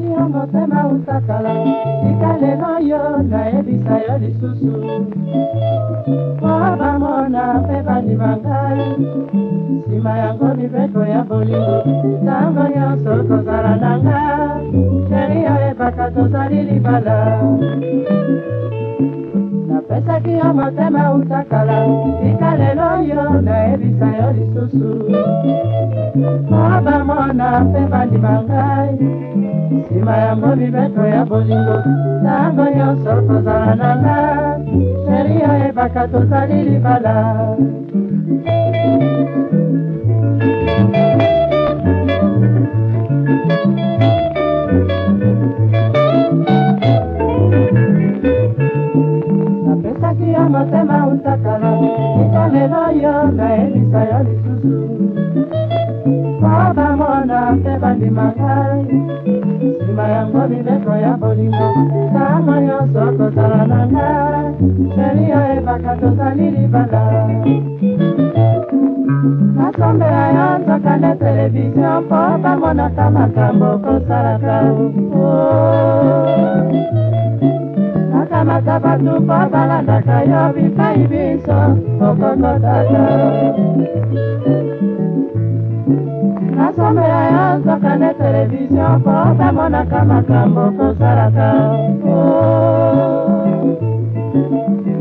soki yo motema utakala tika lelo yo nayebisa yo lisusu po bamona mpe bandima ngai nsima yango mibeko ya bolingo ntango nyonso tozala na nga sheri oyebaka tozali libala napesaki yo motema utakala tika lelo yo nayebisa yo lisusu na mpe bandima ngai nsima yango mibeto ya bolingo ntango nyonso tozala na nga sheri oyebaka tozali libala napesaki yo motema utakala mitalelo yo nayebisa yo lisusu mpe bandima ngai nsima yango mibeko ya bolingo tama nyonso tozala na ngai sheri oyebaka tozali libala nasombela yo nzaka nde televizio mpo bamonaka makambo kosalaka oh. nakamata bato mpo balandaka yo bipai biso okokotaka nasombela nazoka na televizio mpo bamonaka makambo tosalaka oh.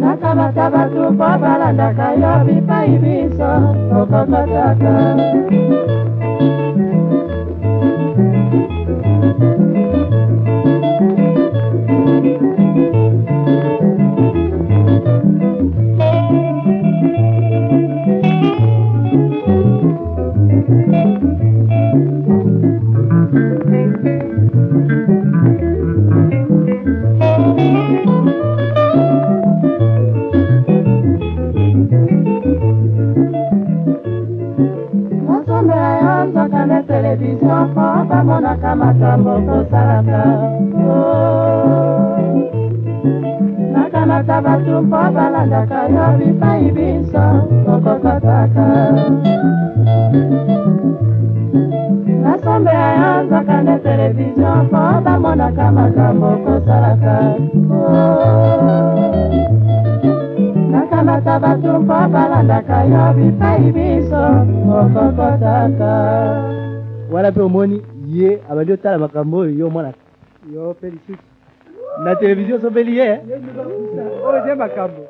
nakabata bato mpo balandaka yo bipai biso tokokotaka nzaka na televizio mpo bamonaka makambo kosalaka oh. nakanata bato mpo balandaka yo bipai biso okokotaka nasombela yo nzaka na televizio mpo bamonaka makambo kosalaka okokota bato mpo balandaka yo bipai biso okokotaka wana mpe omoni ye abandi otala makambo oyo yo mwana yo mpe lisusu na televizio osopeli ye eh? oyo te makambo